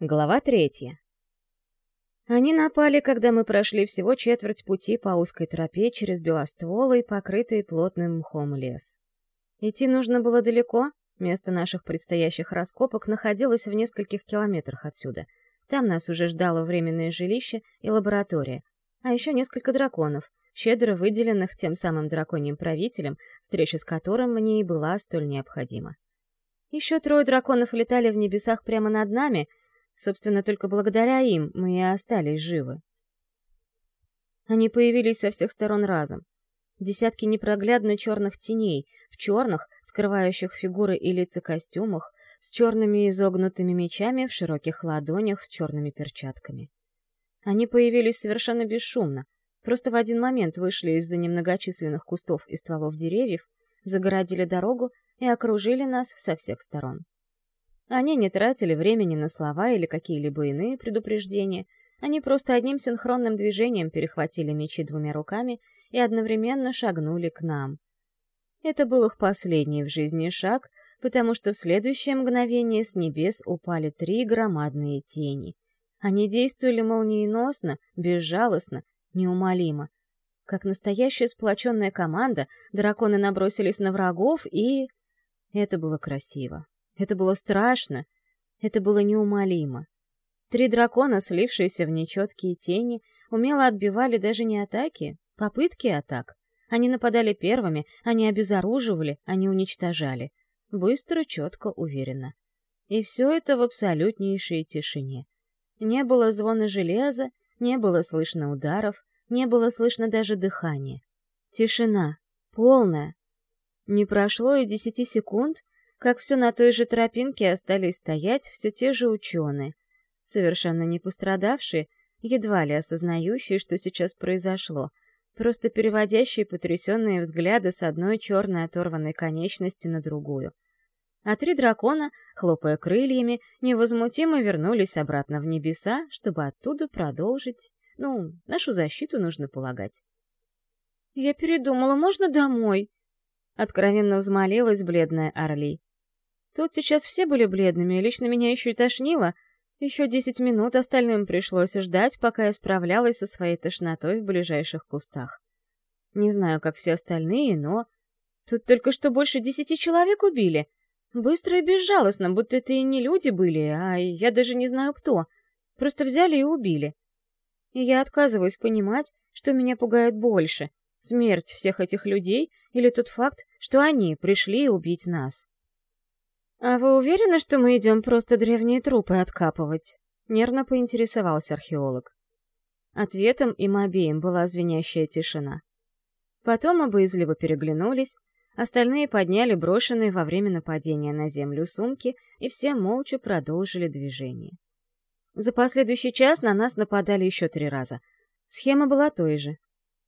Глава третья. Они напали, когда мы прошли всего четверть пути по узкой тропе через белостволый, покрытый плотным мхом лес. Идти нужно было далеко, место наших предстоящих раскопок находилось в нескольких километрах отсюда. Там нас уже ждало временное жилище и лаборатория, а еще несколько драконов, щедро выделенных тем самым драконьим правителем, встреча с которым мне и была столь необходима. Еще трое драконов летали в небесах прямо над нами — Собственно, только благодаря им мы и остались живы. Они появились со всех сторон разом. Десятки непроглядно черных теней, в черных, скрывающих фигуры и лица костюмах, с черными изогнутыми мечами в широких ладонях с черными перчатками. Они появились совершенно бесшумно, просто в один момент вышли из-за немногочисленных кустов и стволов деревьев, загородили дорогу и окружили нас со всех сторон. Они не тратили времени на слова или какие-либо иные предупреждения, они просто одним синхронным движением перехватили мечи двумя руками и одновременно шагнули к нам. Это был их последний в жизни шаг, потому что в следующее мгновение с небес упали три громадные тени. Они действовали молниеносно, безжалостно, неумолимо. Как настоящая сплоченная команда, драконы набросились на врагов, и... Это было красиво. Это было страшно, это было неумолимо. Три дракона, слившиеся в нечеткие тени, умело отбивали даже не атаки, попытки атак. Они нападали первыми, они обезоруживали, они уничтожали. Быстро, четко, уверенно. И все это в абсолютнейшей тишине. Не было звона железа, не было слышно ударов, не было слышно даже дыхания. Тишина. Полная. Не прошло и десяти секунд, как все на той же тропинке остались стоять все те же ученые, совершенно не пострадавшие, едва ли осознающие, что сейчас произошло, просто переводящие потрясенные взгляды с одной черной оторванной конечности на другую. А три дракона, хлопая крыльями, невозмутимо вернулись обратно в небеса, чтобы оттуда продолжить, ну, нашу защиту нужно полагать. «Я передумала, можно домой?» Откровенно взмолилась бледная Орли. Тут сейчас все были бледными, лично меня еще и тошнило. Еще десять минут остальным пришлось ждать, пока я справлялась со своей тошнотой в ближайших кустах. Не знаю, как все остальные, но... Тут только что больше десяти человек убили. Быстро и безжалостно, будто это и не люди были, а я даже не знаю кто. Просто взяли и убили. И я отказываюсь понимать, что меня пугает больше — смерть всех этих людей или тот факт, что они пришли убить нас. «А вы уверены, что мы идем просто древние трупы откапывать?» — нервно поинтересовался археолог. Ответом им обеим была звенящая тишина. Потом оба излибо переглянулись, остальные подняли брошенные во время нападения на землю сумки, и все молча продолжили движение. За последующий час на нас нападали еще три раза. Схема была той же.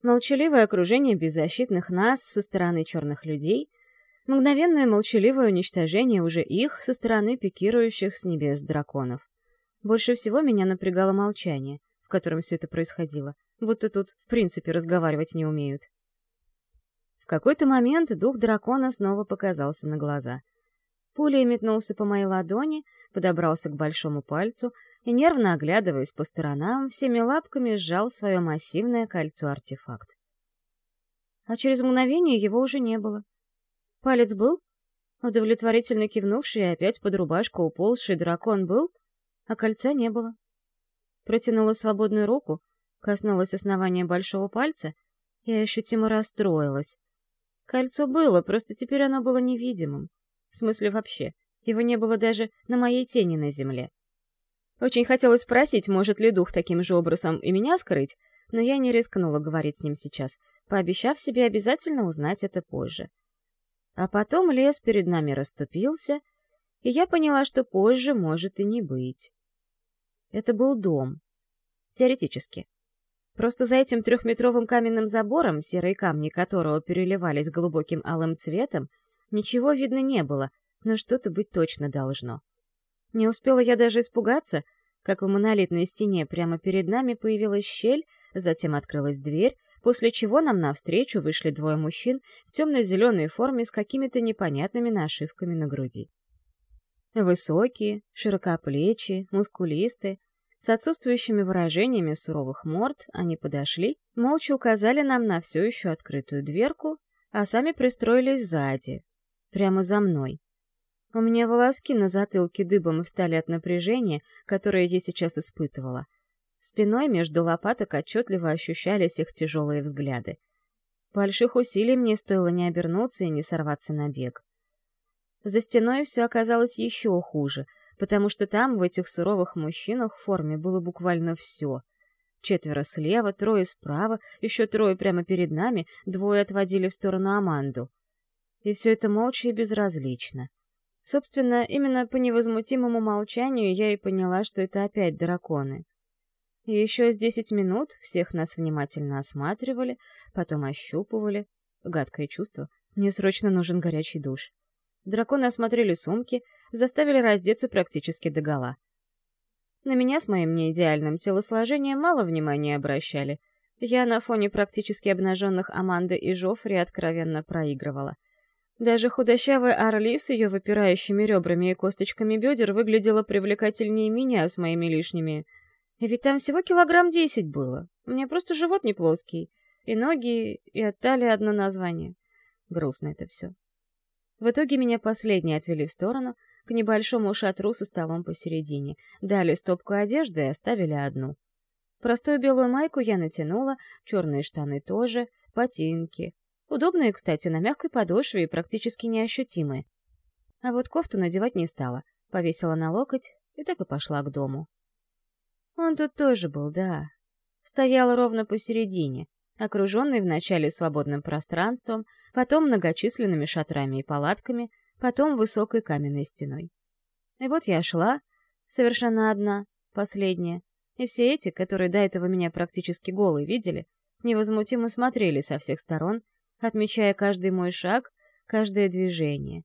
Молчаливое окружение беззащитных нас со стороны черных людей — Мгновенное молчаливое уничтожение уже их со стороны пикирующих с небес драконов. Больше всего меня напрягало молчание, в котором все это происходило, будто тут в принципе разговаривать не умеют. В какой-то момент дух дракона снова показался на глаза. Пулей метнулся по моей ладони, подобрался к большому пальцу и, нервно оглядываясь по сторонам, всеми лапками сжал свое массивное кольцо-артефакт. А через мгновение его уже не было. Палец был? Удовлетворительно кивнувший и опять под рубашку уползший дракон был, а кольца не было. Протянула свободную руку, коснулась основания большого пальца и ощутимо расстроилась. Кольцо было, просто теперь оно было невидимым. В смысле вообще, его не было даже на моей тени на земле. Очень хотелось спросить, может ли дух таким же образом и меня скрыть, но я не рискнула говорить с ним сейчас, пообещав себе обязательно узнать это позже. А потом лес перед нами расступился, и я поняла, что позже может и не быть. Это был дом. Теоретически. Просто за этим трехметровым каменным забором, серые камни которого переливались глубоким алым цветом, ничего видно не было, но что-то быть точно должно. Не успела я даже испугаться, как в монолитной стене прямо перед нами появилась щель, затем открылась дверь, после чего нам навстречу вышли двое мужчин в темно-зеленой форме с какими-то непонятными нашивками на груди. Высокие, широкоплечие, мускулистые, с отсутствующими выражениями суровых морд, они подошли, молча указали нам на все еще открытую дверку, а сами пристроились сзади, прямо за мной. У меня волоски на затылке дыбом встали от напряжения, которое я сейчас испытывала. Спиной между лопаток отчетливо ощущались их тяжелые взгляды. Больших усилий мне стоило не обернуться и не сорваться на бег. За стеной все оказалось еще хуже, потому что там, в этих суровых мужчинах в форме, было буквально все. Четверо слева, трое справа, еще трое прямо перед нами, двое отводили в сторону Аманду. И все это молча и безразлично. Собственно, именно по невозмутимому молчанию я и поняла, что это опять драконы. И еще с десять минут всех нас внимательно осматривали, потом ощупывали. Гадкое чувство. Мне срочно нужен горячий душ. Драконы осмотрели сумки, заставили раздеться практически догола. На меня с моим неидеальным телосложением мало внимания обращали. Я на фоне практически обнаженных Аманды и Жофри откровенно проигрывала. Даже худощавая Орли с ее выпирающими ребрами и косточками бедер выглядела привлекательнее меня с моими лишними. Ведь там всего килограмм десять было. У меня просто живот не плоский. И ноги, и от талии одно название. Грустно это все. В итоге меня последние отвели в сторону, к небольшому шатру со столом посередине, дали стопку одежды и оставили одну. Простую белую майку я натянула, черные штаны тоже, ботинки. Удобные, кстати, на мягкой подошве и практически неощутимые. А вот кофту надевать не стала, повесила на локоть и так и пошла к дому. Он тут тоже был, да. Стоял ровно посередине, окруженный вначале свободным пространством, потом многочисленными шатрами и палатками, потом высокой каменной стеной. И вот я шла, совершенно одна, последняя, и все эти, которые до этого меня практически голые видели, невозмутимо смотрели со всех сторон, отмечая каждый мой шаг, каждое движение.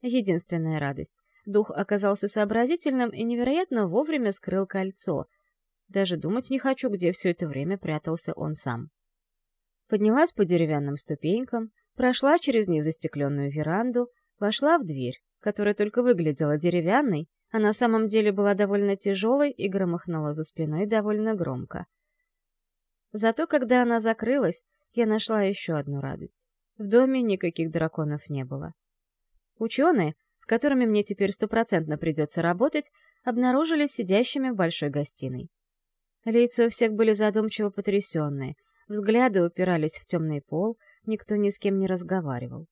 Единственная радость. Дух оказался сообразительным и невероятно вовремя скрыл кольцо. Даже думать не хочу, где все это время прятался он сам. Поднялась по деревянным ступенькам, прошла через незастекленную веранду, вошла в дверь, которая только выглядела деревянной, а на самом деле была довольно тяжелой и громыхнула за спиной довольно громко. Зато когда она закрылась, я нашла еще одну радость. В доме никаких драконов не было. Ученые, с которыми мне теперь стопроцентно придется работать, обнаружились сидящими в большой гостиной. Лица у всех были задумчиво потрясенные — Взгляды упирались в темный пол, никто ни с кем не разговаривал.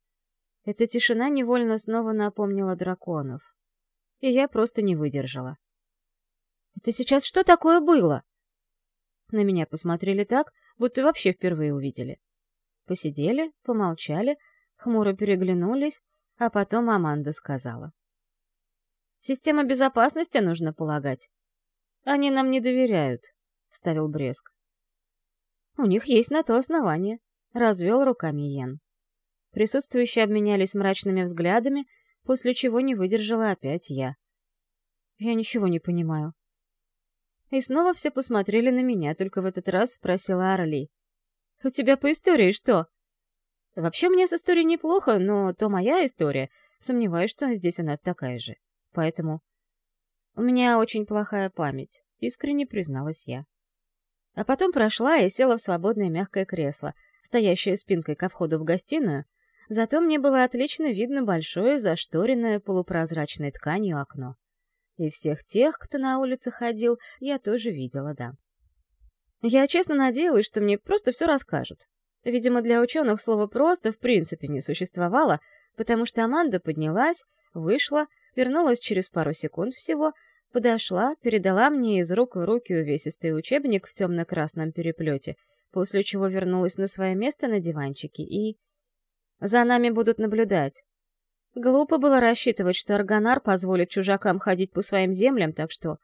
Эта тишина невольно снова напомнила драконов. И я просто не выдержала. «Это сейчас что такое было?» На меня посмотрели так, будто вообще впервые увидели. Посидели, помолчали, хмуро переглянулись, а потом Аманда сказала. «Система безопасности, нужно полагать. Они нам не доверяют», — вставил Бреск. У них есть на то основание», — развел руками Йен. Присутствующие обменялись мрачными взглядами, после чего не выдержала опять я. «Я ничего не понимаю». И снова все посмотрели на меня, только в этот раз спросила Арли. «У тебя по истории что?» «Вообще мне с историей неплохо, но то моя история. Сомневаюсь, что здесь она такая же. Поэтому...» «У меня очень плохая память», — искренне призналась я а потом прошла и села в свободное мягкое кресло, стоящее спинкой ко входу в гостиную, зато мне было отлично видно большое зашторенное полупрозрачной тканью окно. И всех тех, кто на улице ходил, я тоже видела, да. Я честно надеялась, что мне просто все расскажут. Видимо, для ученых слово «просто» в принципе не существовало, потому что Аманда поднялась, вышла, вернулась через пару секунд всего — Подошла, передала мне из рук в руки увесистый учебник в темно-красном переплете, после чего вернулась на свое место на диванчике и... За нами будут наблюдать. Глупо было рассчитывать, что Аргонар позволит чужакам ходить по своим землям, так что...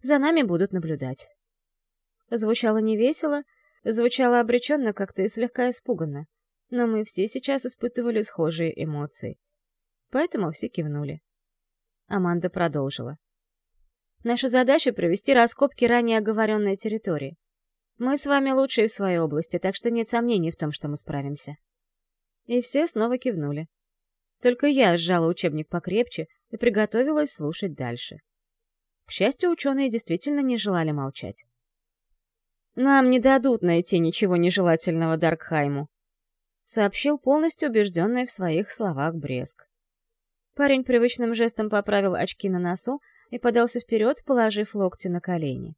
За нами будут наблюдать. Звучало невесело, звучало обреченно как-то и слегка испуганно. Но мы все сейчас испытывали схожие эмоции. Поэтому все кивнули. Аманда продолжила. Наша задача — провести раскопки ранее оговоренной территории. Мы с вами лучшие в своей области, так что нет сомнений в том, что мы справимся. И все снова кивнули. Только я сжала учебник покрепче, и приготовилась слушать дальше. К счастью, ученые действительно не желали молчать. «Нам не дадут найти ничего нежелательного Даркхайму», сообщил полностью убежденный в своих словах Бреск. Парень привычным жестом поправил очки на носу и подался вперед, положив локти на колени.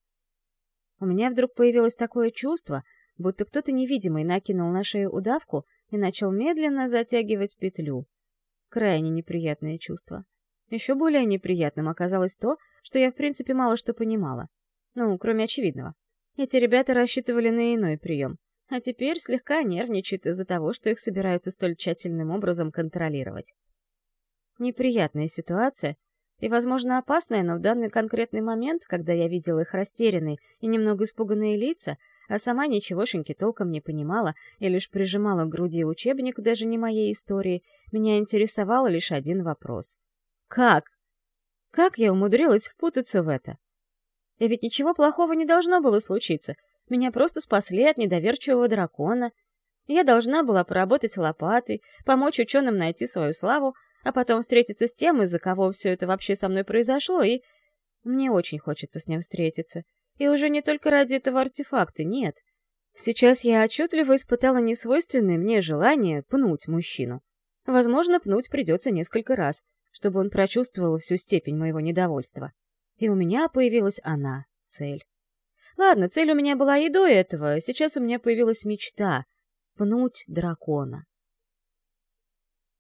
У меня вдруг появилось такое чувство, будто кто-то невидимый накинул на шею удавку и начал медленно затягивать петлю. Крайне неприятное чувство. Еще более неприятным оказалось то, что я в принципе мало что понимала. Ну, кроме очевидного. Эти ребята рассчитывали на иной прием, а теперь слегка нервничают из-за того, что их собираются столь тщательным образом контролировать. Неприятная ситуация и, возможно, опасная, но в данный конкретный момент, когда я видела их растерянные и немного испуганные лица, а сама ничегошеньки толком не понимала и лишь прижимала к груди учебник даже не моей истории, меня интересовал лишь один вопрос. Как? Как я умудрилась впутаться в это? И ведь ничего плохого не должно было случиться. Меня просто спасли от недоверчивого дракона. Я должна была поработать лопатой, помочь ученым найти свою славу, а потом встретиться с тем, из-за кого все это вообще со мной произошло, и... Мне очень хочется с ним встретиться. И уже не только ради этого артефакта, нет. Сейчас я отчетливо испытала несвойственное мне желание пнуть мужчину. Возможно, пнуть придется несколько раз, чтобы он прочувствовал всю степень моего недовольства. И у меня появилась она, цель. Ладно, цель у меня была и до этого, сейчас у меня появилась мечта — пнуть дракона.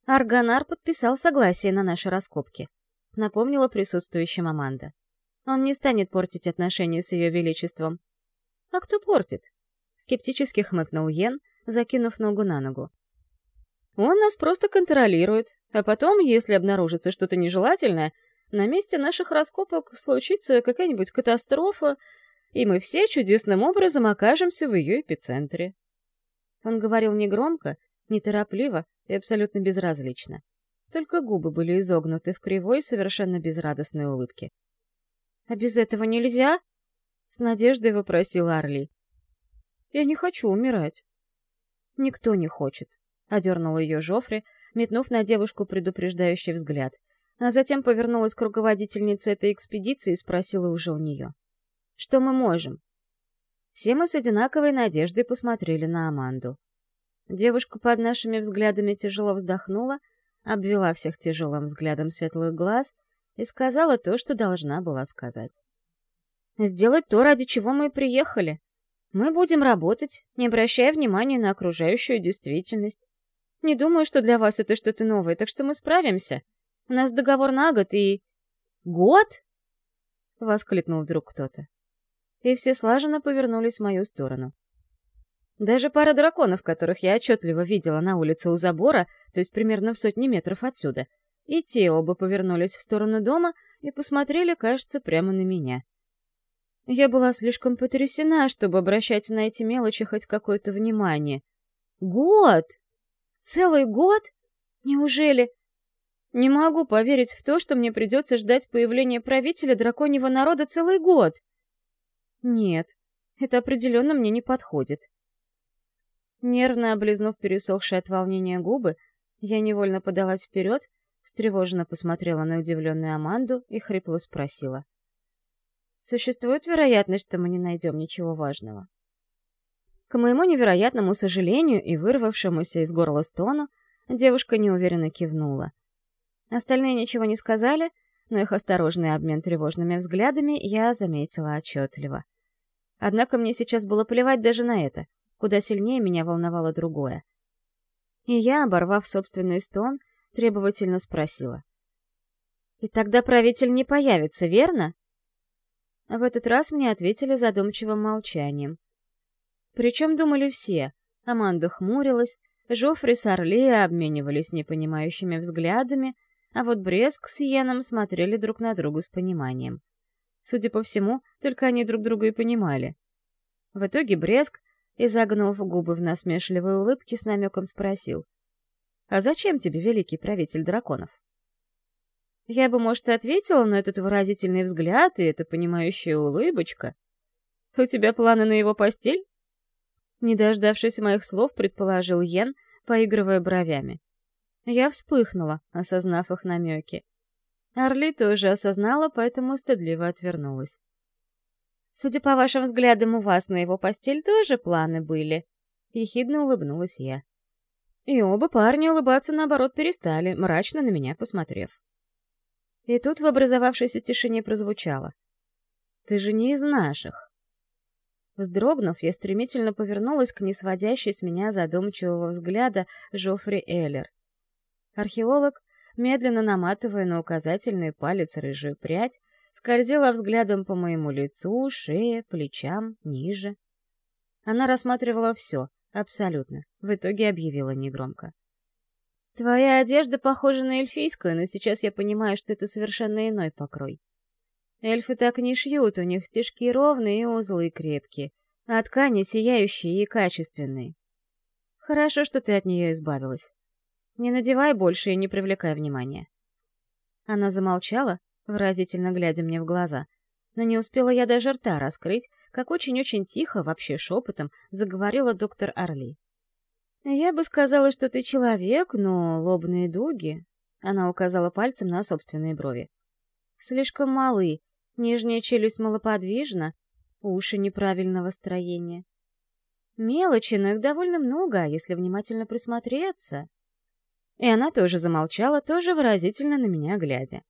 Арганар подписал согласие на наши раскопки. Напомнила присутствующим Аманда. Он не станет портить отношения с ее величеством. А кто портит? Скептически хмыкнул Йен, закинув ногу на ногу. Он нас просто контролирует, а потом, если обнаружится что-то нежелательное, на месте наших раскопок случится какая-нибудь катастрофа, и мы все чудесным образом окажемся в ее эпицентре. Он говорил негромко, неторопливо, и абсолютно безразлично. Только губы были изогнуты в кривой, совершенно безрадостной улыбке. «А без этого нельзя?» — с надеждой вопросил Арли. «Я не хочу умирать». «Никто не хочет», — одернула ее Жофри, метнув на девушку предупреждающий взгляд, а затем повернулась к руководительнице этой экспедиции и спросила уже у нее. «Что мы можем?» Все мы с одинаковой надеждой посмотрели на Аманду. Девушка под нашими взглядами тяжело вздохнула, обвела всех тяжелым взглядом светлых глаз и сказала то, что должна была сказать. «Сделать то, ради чего мы и приехали. Мы будем работать, не обращая внимания на окружающую действительность. Не думаю, что для вас это что-то новое, так что мы справимся. У нас договор на год и...» «Год?» — воскликнул вдруг кто-то. И все слаженно повернулись в мою сторону. Даже пара драконов, которых я отчетливо видела на улице у забора, то есть примерно в сотни метров отсюда, и те оба повернулись в сторону дома и посмотрели, кажется, прямо на меня. Я была слишком потрясена, чтобы обращать на эти мелочи хоть какое-то внимание. Год! Целый год? Неужели? Не могу поверить в то, что мне придется ждать появления правителя драконьего народа целый год. Нет, это определенно мне не подходит. Нервно облизнув пересохшие от волнения губы, я невольно подалась вперед, встревоженно посмотрела на удивленную Аманду и хрипло спросила. «Существует вероятность, что мы не найдем ничего важного?» К моему невероятному сожалению и вырвавшемуся из горла стону, девушка неуверенно кивнула. Остальные ничего не сказали, но их осторожный обмен тревожными взглядами я заметила отчетливо. Однако мне сейчас было плевать даже на это — Куда сильнее меня волновало другое. И я, оборвав собственный стон, требовательно спросила. «И тогда правитель не появится, верно?» В этот раз мне ответили задумчивым молчанием. Причем думали все. Аманда хмурилась, Жофри с Орлея обменивались непонимающими взглядами, а вот Бреск с Йеном смотрели друг на друга с пониманием. Судя по всему, только они друг друга и понимали. В итоге Бреск, и, загнув губы в насмешливой улыбке, с намеком спросил. «А зачем тебе великий правитель драконов?» Я бы, может, и ответила, но этот выразительный взгляд и эта понимающая улыбочка. «У тебя планы на его постель?» Не дождавшись моих слов, предположил Йен, поигрывая бровями. Я вспыхнула, осознав их намеки. Орли тоже осознала, поэтому стыдливо отвернулась. «Судя по вашим взглядам, у вас на его постель тоже планы были?» Ехидно улыбнулась я. И оба парня улыбаться, наоборот, перестали, мрачно на меня посмотрев. И тут в образовавшейся тишине прозвучало. «Ты же не из наших». Вздрогнув, я стремительно повернулась к несводящей с меня задумчивого взгляда Жофри Эллер. Археолог, медленно наматывая на указательный палец рыжую прядь, скользила взглядом по моему лицу, шее, плечам, ниже. Она рассматривала все, абсолютно, в итоге объявила негромко. «Твоя одежда похожа на эльфийскую, но сейчас я понимаю, что это совершенно иной покрой. Эльфы так не шьют, у них стежки ровные и узлы крепкие, а ткани сияющие и качественные. Хорошо, что ты от нее избавилась. Не надевай больше и не привлекай внимания. Она замолчала, выразительно глядя мне в глаза, но не успела я даже рта раскрыть, как очень-очень тихо, вообще шепотом, заговорила доктор Орли. «Я бы сказала, что ты человек, но лобные дуги...» Она указала пальцем на собственные брови. «Слишком малы, Нижняя челюсть малоподвижна, уши неправильного строения. Мелочи, но их довольно много, а если внимательно присмотреться. И она тоже замолчала, тоже выразительно на меня глядя.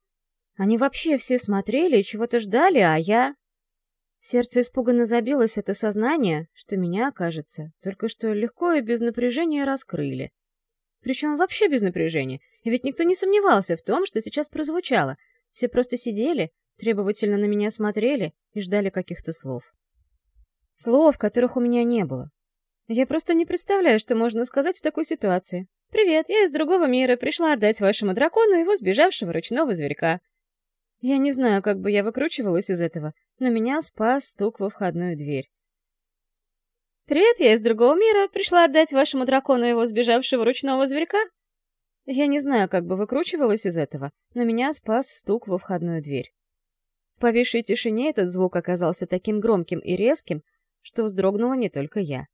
Они вообще все смотрели и чего-то ждали, а я... Сердце испуганно забилось от осознания, что меня, кажется, только что легко и без напряжения раскрыли. Причем вообще без напряжения, и ведь никто не сомневался в том, что сейчас прозвучало. Все просто сидели, требовательно на меня смотрели и ждали каких-то слов. Слов, которых у меня не было. Я просто не представляю, что можно сказать в такой ситуации. «Привет, я из другого мира, пришла отдать вашему дракону его сбежавшего ручного зверька». Я не знаю, как бы я выкручивалась из этого, но меня спас стук во входную дверь. «Привет, я из другого мира, пришла отдать вашему дракону его сбежавшего ручного зверька». Я не знаю, как бы выкручивалась из этого, но меня спас стук во входную дверь. В повисшей тишине этот звук оказался таким громким и резким, что вздрогнула не только я.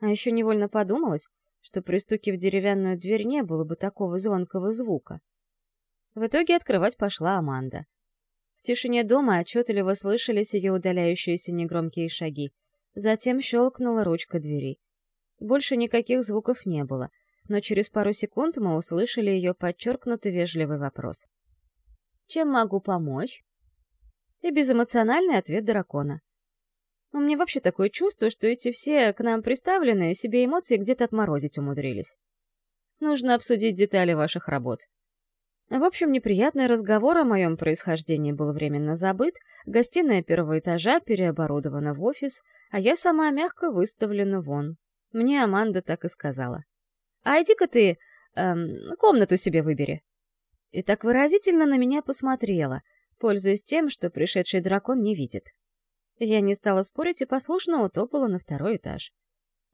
А еще невольно подумалось, что при стуке в деревянную дверь не было бы такого звонкого звука. В итоге открывать пошла Аманда. В тишине дома отчетливо слышались ее удаляющиеся негромкие шаги. Затем щелкнула ручка двери. Больше никаких звуков не было, но через пару секунд мы услышали ее подчеркнутый вежливый вопрос. «Чем могу помочь?» и безэмоциональный ответ дракона. У меня вообще такое чувство, что эти все к нам приставленные себе эмоции где-то отморозить умудрились. Нужно обсудить детали ваших работ. В общем, неприятный разговор о моем происхождении был временно забыт, гостиная первого этажа переоборудована в офис, а я сама мягко выставлена вон. Мне Аманда так и сказала. «А иди-ка ты, эм, комнату себе выбери». И так выразительно на меня посмотрела — пользуясь тем, что пришедший дракон не видит. Я не стала спорить и послушно утопала на второй этаж.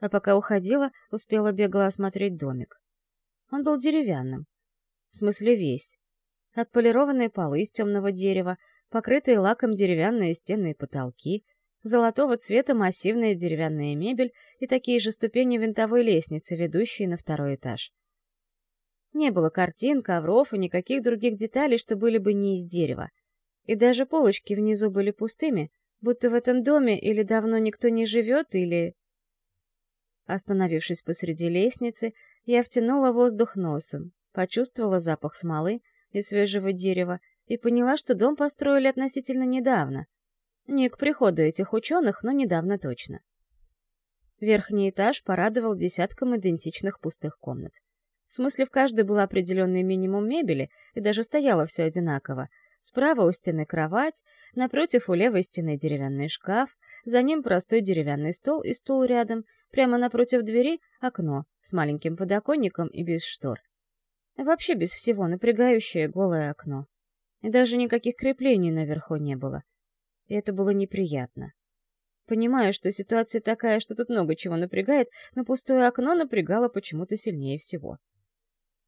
А пока уходила, успела бегло осмотреть домик. Он был деревянным. В смысле весь. Отполированные полы из темного дерева, покрытые лаком деревянные стены и потолки, золотого цвета массивная деревянная мебель и такие же ступени винтовой лестницы, ведущие на второй этаж. Не было картин, ковров и никаких других деталей, что были бы не из дерева. И даже полочки внизу были пустыми, будто в этом доме или давно никто не живет, или... Остановившись посреди лестницы, я втянула воздух носом, почувствовала запах смолы и свежего дерева и поняла, что дом построили относительно недавно. Не к приходу этих ученых, но недавно точно. Верхний этаж порадовал десятком идентичных пустых комнат. В смысле, в каждой был определенный минимум мебели, и даже стояло все одинаково — Справа у стены кровать, напротив у левой стены деревянный шкаф, за ним простой деревянный стол и стул рядом, прямо напротив двери окно с маленьким подоконником и без штор. Вообще без всего напрягающее голое окно. И даже никаких креплений наверху не было. И это было неприятно. Понимаю, что ситуация такая, что тут много чего напрягает, но пустое окно напрягало почему-то сильнее всего.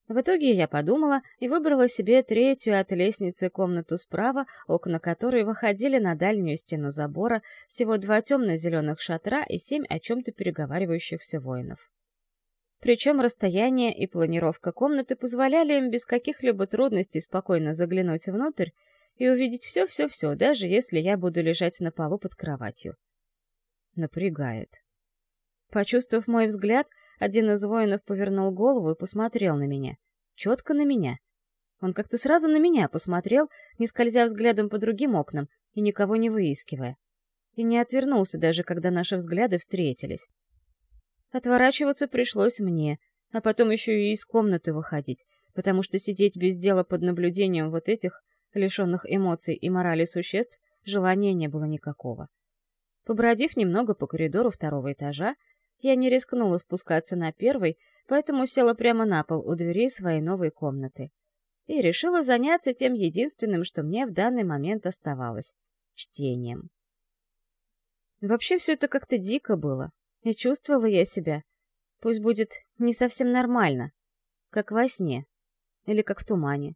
В итоге я подумала и выбрала себе третью от лестницы комнату справа, окна которой выходили на дальнюю стену забора, всего два темно-зеленых шатра и семь о чем-то переговаривающихся воинов. причем расстояние и планировка комнаты позволяли им без каких-либо трудностей спокойно заглянуть внутрь и увидеть все-все-все, даже если я буду лежать на полу под кроватью. Напрягает. Почувствовав мой взгляд, один из воинов повернул голову и посмотрел на меня. Четко на меня. Он как-то сразу на меня посмотрел, не скользя взглядом по другим окнам и никого не выискивая. И не отвернулся даже, когда наши взгляды встретились. Отворачиваться пришлось мне, а потом еще и из комнаты выходить, потому что сидеть без дела под наблюдением вот этих, лишенных эмоций и морали существ, желания не было никакого. Побродив немного по коридору второго этажа, я не рискнула спускаться на первый, поэтому села прямо на пол у дверей своей новой комнаты. И решила заняться тем единственным, что мне в данный момент оставалось — чтением. Вообще все это как-то дико было, и чувствовала я себя, пусть будет не совсем нормально, как во сне или как в тумане.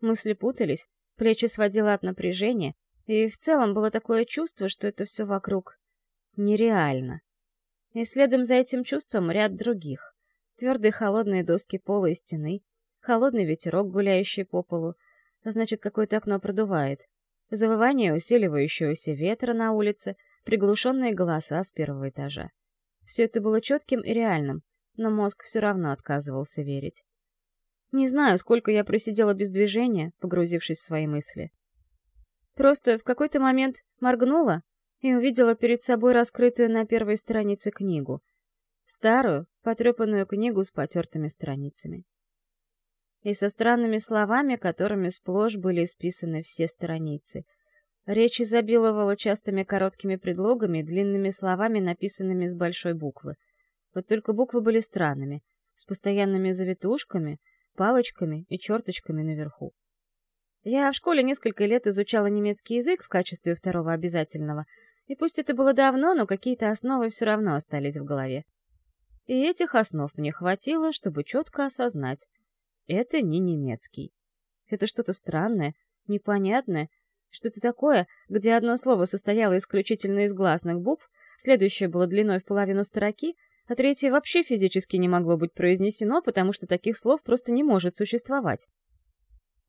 Мысли путались, плечи сводило от напряжения, и в целом было такое чувство, что это все вокруг нереально. И следом за этим чувством ряд других. Твердые холодные доски пола и стены, холодный ветерок, гуляющий по полу, значит, какое-то окно продувает, завывание усиливающегося ветра на улице, приглушенные голоса с первого этажа. Все это было четким и реальным, но мозг все равно отказывался верить. Не знаю, сколько я просидела без движения, погрузившись в свои мысли. Просто в какой-то момент моргнула и увидела перед собой раскрытую на первой странице книгу. Старую, потрепанную книгу с потертыми страницами. И со странными словами, которыми сплошь были исписаны все страницы. Речь изобиловала частыми короткими предлогами, длинными словами, написанными с большой буквы. Вот только буквы были странными, с постоянными завитушками, палочками и черточками наверху. Я в школе несколько лет изучала немецкий язык в качестве второго обязательного — и пусть это было давно, но какие-то основы все равно остались в голове. И этих основ мне хватило, чтобы четко осознать. Это не немецкий. Это что-то странное, непонятное, что-то такое, где одно слово состояло исключительно из гласных букв, следующее было длиной в половину строки, а третье вообще физически не могло быть произнесено, потому что таких слов просто не может существовать.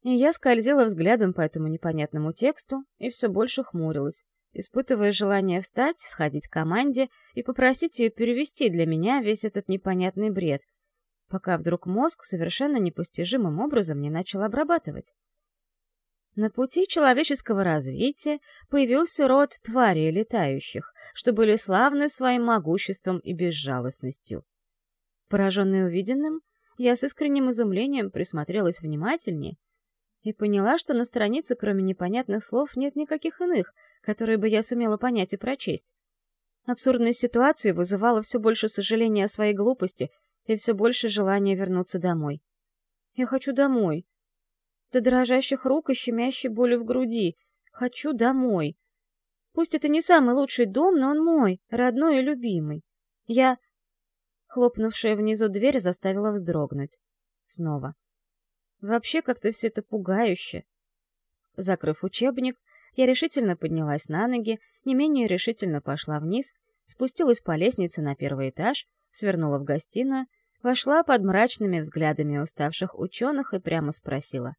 И я скользила взглядом по этому непонятному тексту и все больше хмурилась испытывая желание встать, сходить к команде и попросить ее перевести для меня весь этот непонятный бред, пока вдруг мозг совершенно непостижимым образом не начал обрабатывать. На пути человеческого развития появился род тварей летающих, что были славны своим могуществом и безжалостностью. Пораженный увиденным, я с искренним изумлением присмотрелась внимательнее и поняла, что на странице, кроме непонятных слов, нет никаких иных, которые бы я сумела понять и прочесть. Абсурдность ситуации вызывала все больше сожаления о своей глупости и все больше желания вернуться домой. Я хочу домой. До дрожащих рук и щемящей боли в груди. Хочу домой. Пусть это не самый лучший дом, но он мой, родной и любимый. Я... Хлопнувшая внизу дверь заставила вздрогнуть. Снова. Вообще как-то все это пугающе. Закрыв учебник, я решительно поднялась на ноги, не менее решительно пошла вниз, спустилась по лестнице на первый этаж, свернула в гостиную, вошла под мрачными взглядами уставших ученых и прямо спросила.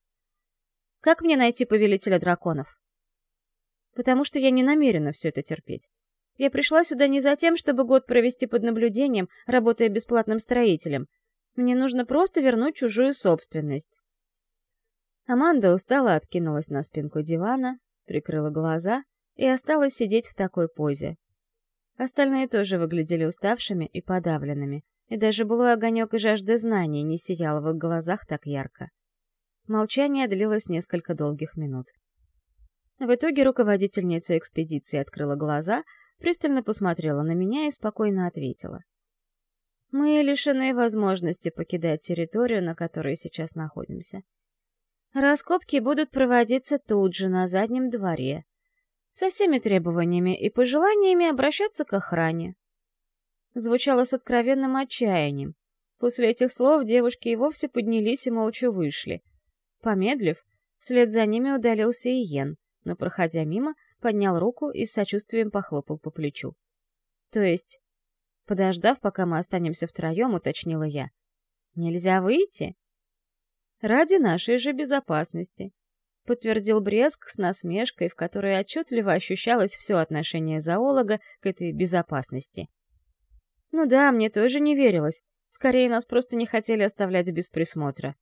«Как мне найти повелителя драконов?» «Потому что я не намерена все это терпеть. Я пришла сюда не за тем, чтобы год провести под наблюдением, работая бесплатным строителем. Мне нужно просто вернуть чужую собственность. Аманда устало откинулась на спинку дивана, прикрыла глаза и осталась сидеть в такой позе. Остальные тоже выглядели уставшими и подавленными, и даже былой огонек и жажда знаний не сиял в их глазах так ярко. Молчание длилось несколько долгих минут. В итоге руководительница экспедиции открыла глаза, пристально посмотрела на меня и спокойно ответила. «Мы лишены возможности покидать территорию, на которой сейчас находимся. Раскопки будут проводиться тут же, на заднем дворе. Со всеми требованиями и пожеланиями обращаться к охране. Звучало с откровенным отчаянием. После этих слов девушки и вовсе поднялись и молча вышли. Помедлив, вслед за ними удалился Иен, но, проходя мимо, поднял руку и с сочувствием похлопал по плечу. То есть, Подождав, пока мы останемся втроем, уточнила я. «Нельзя выйти?» «Ради нашей же безопасности», — подтвердил Бреск с насмешкой, в которой отчетливо ощущалось все отношение зоолога к этой безопасности. «Ну да, мне тоже не верилось. Скорее, нас просто не хотели оставлять без присмотра.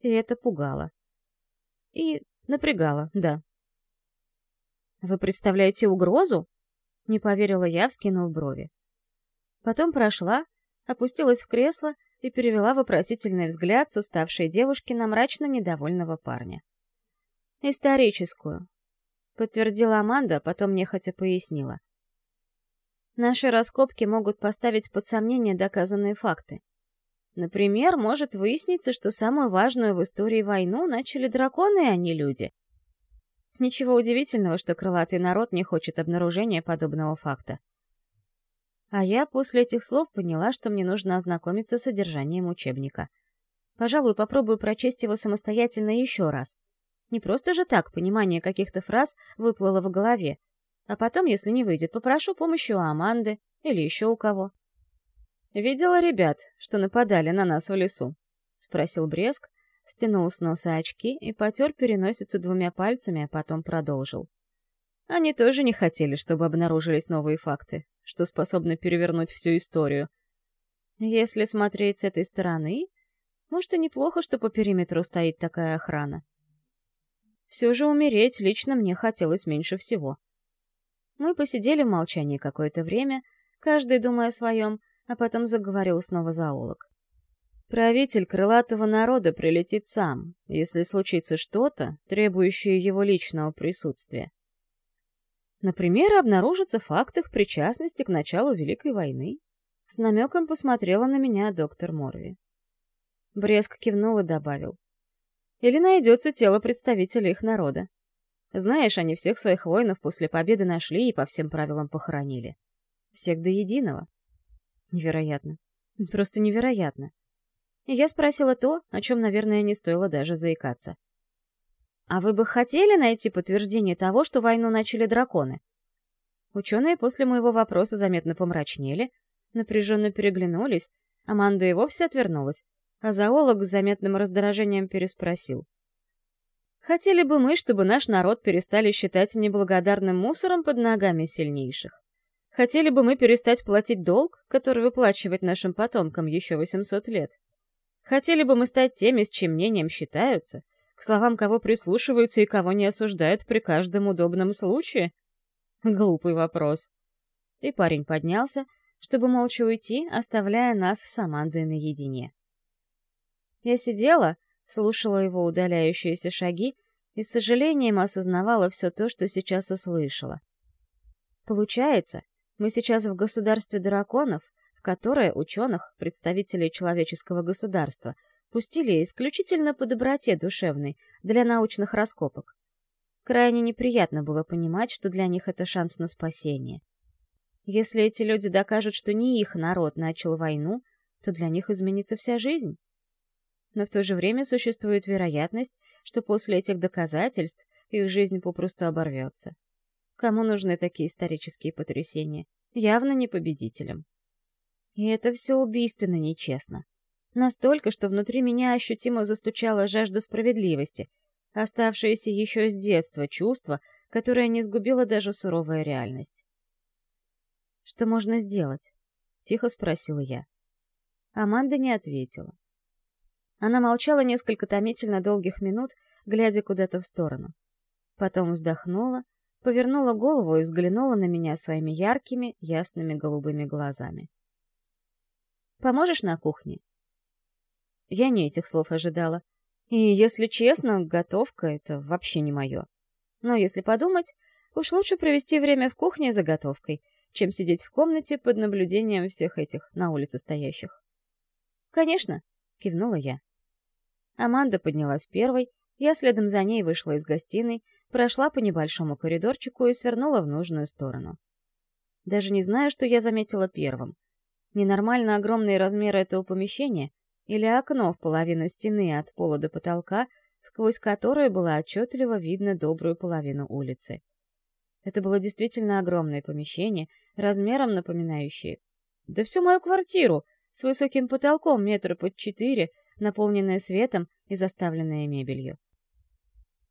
И это пугало. И напрягало, да. «Вы представляете угрозу?» — не поверила я, вскинув брови. Потом прошла, опустилась в кресло и перевела вопросительный взгляд с уставшей девушки на мрачно недовольного парня. «Историческую», — подтвердила Аманда, потом нехотя пояснила. «Наши раскопки могут поставить под сомнение доказанные факты. Например, может выясниться, что самую важную в истории войну начали драконы, а не люди. Ничего удивительного, что крылатый народ не хочет обнаружения подобного факта. А я после этих слов поняла, что мне нужно ознакомиться с содержанием учебника. Пожалуй, попробую прочесть его самостоятельно еще раз. Не просто же так понимание каких-то фраз выплыло в голове. А потом, если не выйдет, попрошу помощи у Аманды или еще у кого. «Видела ребят, что нападали на нас в лесу?» — спросил Бреск, стянул с носа очки и потер переносицу двумя пальцами, а потом продолжил. Они тоже не хотели, чтобы обнаружились новые факты, что способны перевернуть всю историю. Если смотреть с этой стороны, может, и неплохо, что по периметру стоит такая охрана. Все же умереть лично мне хотелось меньше всего. Мы посидели в молчании какое-то время, каждый думая о своем, а потом заговорил снова зоолог. Правитель крылатого народа прилетит сам, если случится что-то, требующее его личного присутствия. Например, обнаружатся факт их причастности к началу Великой войны. С намеком посмотрела на меня доктор Морви. Бреск кивнул и добавил. Или найдется тело представителя их народа. Знаешь, они всех своих воинов после победы нашли и по всем правилам похоронили. Всех до единого. Невероятно. Просто невероятно. И я спросила то, о чем, наверное, не стоило даже заикаться. А вы бы хотели найти подтверждение того, что войну начали драконы? Ученые после моего вопроса заметно помрачнели, напряженно переглянулись, Аманда и вовсе отвернулась, а зоолог с заметным раздражением переспросил. Хотели бы мы, чтобы наш народ перестали считать неблагодарным мусором под ногами сильнейших. Хотели бы мы перестать платить долг, который выплачивать нашим потомкам еще 800 лет. Хотели бы мы стать теми, с чьим мнением считаются — к словам кого прислушиваются и кого не осуждают при каждом удобном случае? Глупый вопрос. И парень поднялся, чтобы молча уйти, оставляя нас с Амандой наедине. Я сидела, слушала его удаляющиеся шаги и с сожалением осознавала все то, что сейчас услышала. Получается, мы сейчас в государстве драконов, в которое ученых, представителей человеческого государства, пустили исключительно по доброте душевной, для научных раскопок. Крайне неприятно было понимать, что для них это шанс на спасение. Если эти люди докажут, что не их народ начал войну, то для них изменится вся жизнь. Но в то же время существует вероятность, что после этих доказательств их жизнь попросту оборвется. Кому нужны такие исторические потрясения? Явно не победителям. И это все убийственно нечестно. Настолько, что внутри меня ощутимо застучала жажда справедливости, оставшееся еще с детства чувство, которое не сгубило даже суровая реальность. «Что можно сделать?» — тихо спросила я. Аманда не ответила. Она молчала несколько томительно долгих минут, глядя куда-то в сторону. Потом вздохнула, повернула голову и взглянула на меня своими яркими, ясными голубыми глазами. «Поможешь на кухне?» Я не этих слов ожидала. И, если честно, готовка — это вообще не мое. Но если подумать, уж лучше провести время в кухне за готовкой, чем сидеть в комнате под наблюдением всех этих на улице стоящих. «Конечно», — кивнула я. Аманда поднялась первой, я следом за ней вышла из гостиной, прошла по небольшому коридорчику и свернула в нужную сторону. Даже не знаю, что я заметила первым. Ненормально огромные размеры этого помещения — или окно в половину стены от пола до потолка, сквозь которое было отчетливо видно добрую половину улицы. Это было действительно огромное помещение, размером напоминающее... Да всю мою квартиру, с высоким потолком метра под четыре, наполненная светом и заставленная мебелью.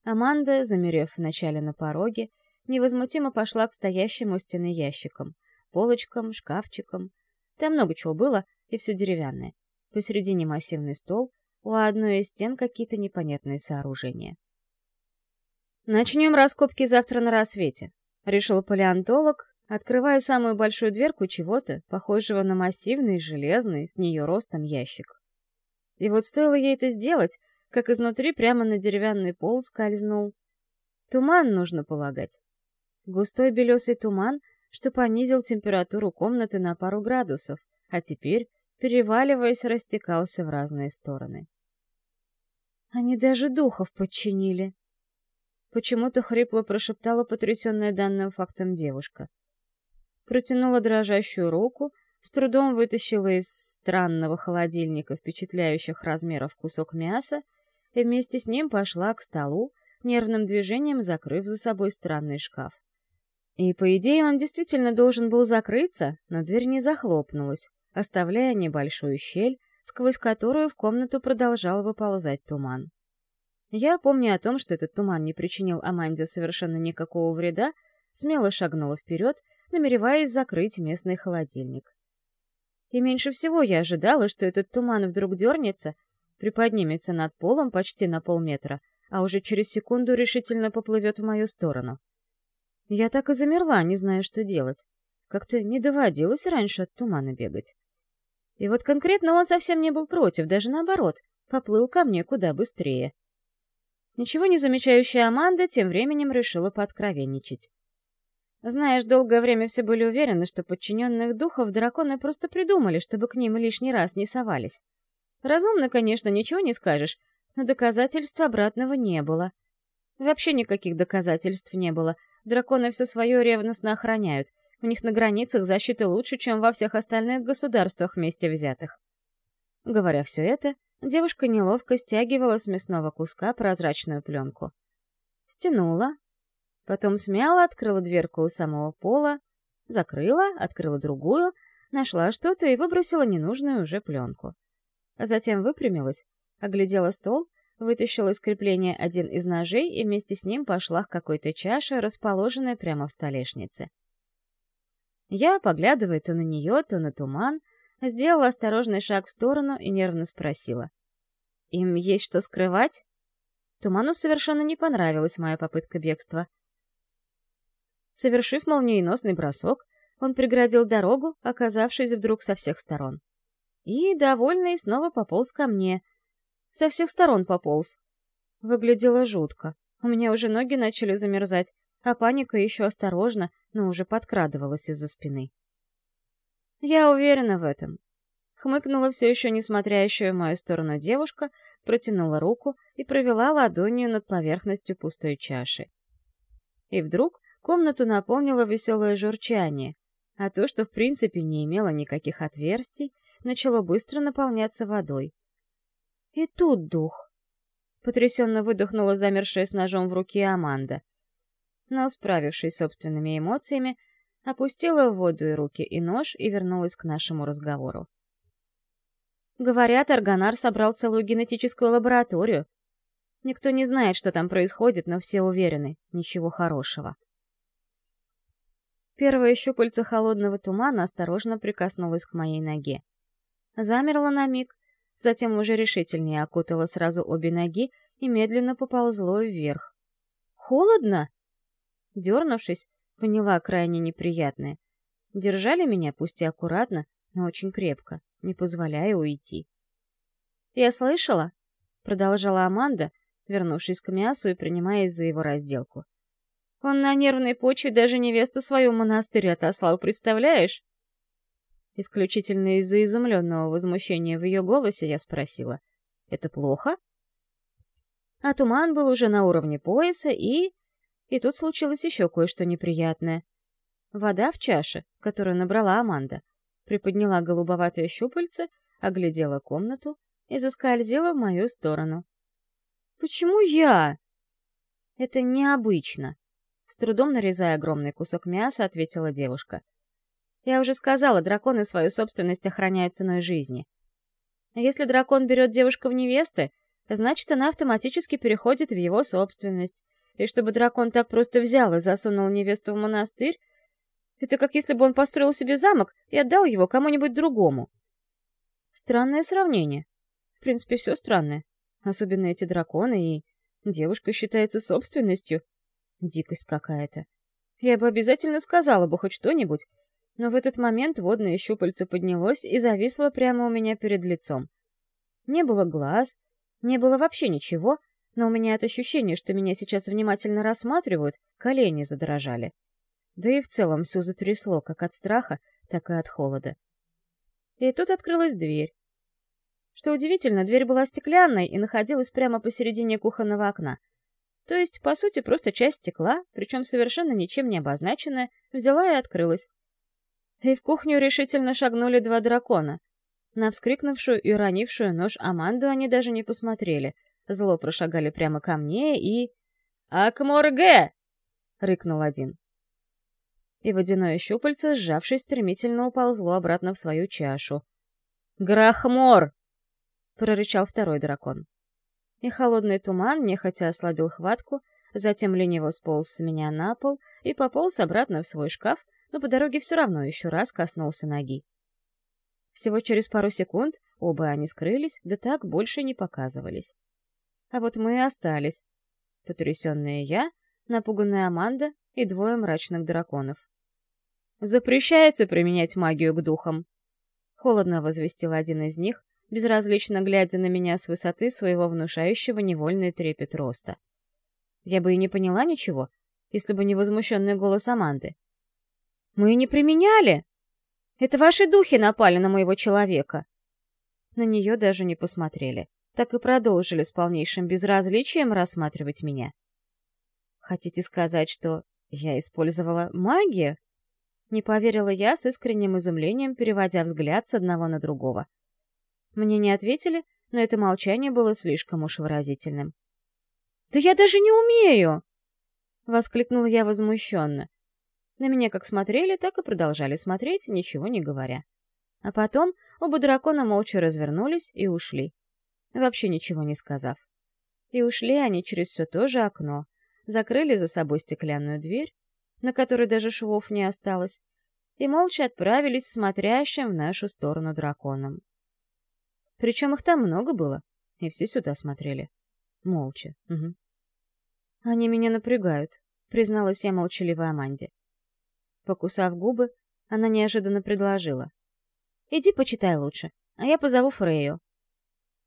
Аманда, замерев вначале на пороге, невозмутимо пошла к стоящим у стены ящикам, полочкам, шкафчикам. Там много чего было, и все деревянное. Посередине массивный стол, у одной из стен какие-то непонятные сооружения. «Начнем раскопки завтра на рассвете», — решил палеонтолог, открывая самую большую дверку чего-то, похожего на массивный, железный, с нее ростом ящик. И вот стоило ей это сделать, как изнутри прямо на деревянный пол скользнул. Туман, нужно полагать. Густой белесый туман, что понизил температуру комнаты на пару градусов, а теперь, переваливаясь, растекался в разные стороны. Они даже духов подчинили. Почему-то хрипло прошептала потрясенная данным фактом девушка. Протянула дрожащую руку, с трудом вытащила из странного холодильника впечатляющих размеров кусок мяса и вместе с ним пошла к столу, нервным движением закрыв за собой странный шкаф. И, по идее, он действительно должен был закрыться, но дверь не захлопнулась, оставляя небольшую щель, сквозь которую в комнату продолжал выползать туман. Я, помня о том, что этот туман не причинил Аманде совершенно никакого вреда, смело шагнула вперед, намереваясь закрыть местный холодильник. И меньше всего я ожидала, что этот туман вдруг дернется приподнимется над полом почти на полметра, а уже через секунду решительно поплывет в мою сторону. Я так и замерла, не зная, что делать. Как-то не доводилось раньше от тумана бегать. И вот конкретно он совсем не был против, даже наоборот, поплыл ко мне куда быстрее. Ничего не замечающая Аманда тем временем решила пооткровенничать. Знаешь, долгое время все были уверены, что подчиненных духов драконы просто придумали, чтобы к ним лишний раз не совались. Разумно, конечно, ничего не скажешь, но доказательств обратного не было. Вообще никаких доказательств не было. Драконы все свое ревностно охраняют. У них на границах защита лучше, чем во всех остальных государствах вместе взятых. Говоря все это, девушка неловко стягивала с мясного куска прозрачную пленку. Стянула, потом смяла, открыла дверку у самого пола, закрыла, открыла другую, нашла что-то и выбросила ненужную уже пленку а затем выпрямилась, оглядела стол, вытащила из крепления один из ножей и вместе с ним пошла к какой-то чаше, расположенной прямо в столешнице. Я, поглядывая то на нее, то на туман, сделала осторожный шаг в сторону и нервно спросила. «Им есть что скрывать?» Туману совершенно не понравилась моя попытка бегства. Совершив молниеносный бросок, он преградил дорогу, оказавшись вдруг со всех сторон. И, довольный, снова пополз ко мне. Со всех сторон пополз. Выглядело жутко. У меня уже ноги начали замерзать, а паника еще осторожно, но уже подкрадывалась из-за спины. Я уверена в этом. Хмыкнула все еще не смотрящая в мою сторону девушка, протянула руку и провела ладонью над поверхностью пустой чаши. И вдруг комнату наполнило веселое журчание, а то, что в принципе не имело никаких отверстий, начало быстро наполняться водой. И тут дух. Потрясенно выдохнула замершая с ножом в руке Аманда. Но, справившись с собственными эмоциями, опустила в воду и руки, и нож и вернулась к нашему разговору. Говорят, Арганар собрал целую генетическую лабораторию. Никто не знает, что там происходит, но все уверены, ничего хорошего. Первое щупальце холодного тумана осторожно прикоснулось к моей ноге замерло на миг, затем уже решительнее окутало сразу обе ноги и медленно поползло вверх. «Холодно?» Дернувшись, поняла крайне неприятное. Держали меня, пусть и аккуратно, но очень крепко, не позволяя уйти. «Я слышала?» — продолжала Аманда, вернувшись к мясу и принимаясь за его разделку. «Он на нервной почве даже невесту свою монастырь отослал, представляешь?» Исключительно из-за изумленного возмущения в ее голосе я спросила. «Это плохо?» А туман был уже на уровне пояса, и... И тут случилось еще кое-что неприятное. Вода в чаше, которую набрала Аманда, приподняла голубоватое щупальце, оглядела комнату и заскользила в мою сторону. «Почему я?» «Это необычно», — с трудом нарезая огромный кусок мяса, ответила девушка. Я уже сказала, драконы свою собственность охраняют ценой жизни. Если дракон берет девушку в невесты, значит, она автоматически переходит в его собственность. И чтобы дракон так просто взял и засунул невесту в монастырь, это как если бы он построил себе замок и отдал его кому-нибудь другому. Странное сравнение. В принципе, все странное. Особенно эти драконы и... Девушка считается собственностью. Дикость какая-то. Я бы обязательно сказала бы хоть что-нибудь, но в этот момент водное щупальце поднялось и зависло прямо у меня перед лицом. Не было глаз, не было вообще ничего, но у меня от ощущения, что меня сейчас внимательно рассматривают, колени задрожали. Да и в целом все затрясло, как от страха, так и от холода. И тут открылась дверь. Что удивительно, дверь была стеклянной и находилась прямо посередине кухонного окна. То есть, по сути, просто часть стекла, причем совершенно ничем не обозначенная, взяла и открылась. И в кухню решительно шагнули два дракона. На вскрикнувшую и уронившую нож Аманду они даже не посмотрели. Зло прошагали прямо ко мне и... «Акморге!» — рыкнул один. И водяное щупальце, сжавшись, стремительно уползло обратно в свою чашу. «Грахмор!» — прорычал второй дракон. И холодный туман нехотя ослабил хватку, затем лениво сполз с меня на пол и пополз обратно в свой шкаф, но по дороге все равно еще раз коснулся ноги. Всего через пару секунд оба они скрылись, да так больше не показывались. А вот мы и остались. Потрясенная я, напуганная Аманда и двое мрачных драконов. «Запрещается применять магию к духам!» Холодно возвестил один из них, безразлично глядя на меня с высоты своего внушающего невольный трепет роста. Я бы и не поняла ничего, если бы не возмущенный голос Аманды. Мы не применяли. Это ваши духи напали на моего человека. На нее даже не посмотрели. Так и продолжили с полнейшим безразличием рассматривать меня. Хотите сказать, что я использовала магию? Не поверила я с искренним изумлением, переводя взгляд с одного на другого. Мне не ответили, но это молчание было слишком уж выразительным. «Да я даже не умею!» — воскликнула я возмущенно. На меня как смотрели, так и продолжали смотреть, ничего не говоря. А потом оба дракона молча развернулись и ушли, вообще ничего не сказав. И ушли они через все то же окно, закрыли за собой стеклянную дверь, на которой даже швов не осталось, и молча отправились смотрящим в нашу сторону драконом. Причем их там много было, и все сюда смотрели. Молча. Угу. «Они меня напрягают», — призналась я молчаливой Аманде. Покусав губы, она неожиданно предложила. «Иди почитай лучше, а я позову Фрею».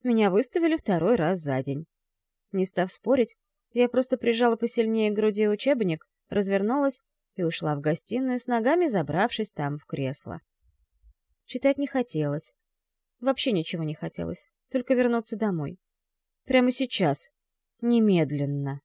Меня выставили второй раз за день. Не став спорить, я просто прижала посильнее к груди учебник, развернулась и ушла в гостиную с ногами, забравшись там в кресло. Читать не хотелось. Вообще ничего не хотелось, только вернуться домой. Прямо сейчас. Немедленно.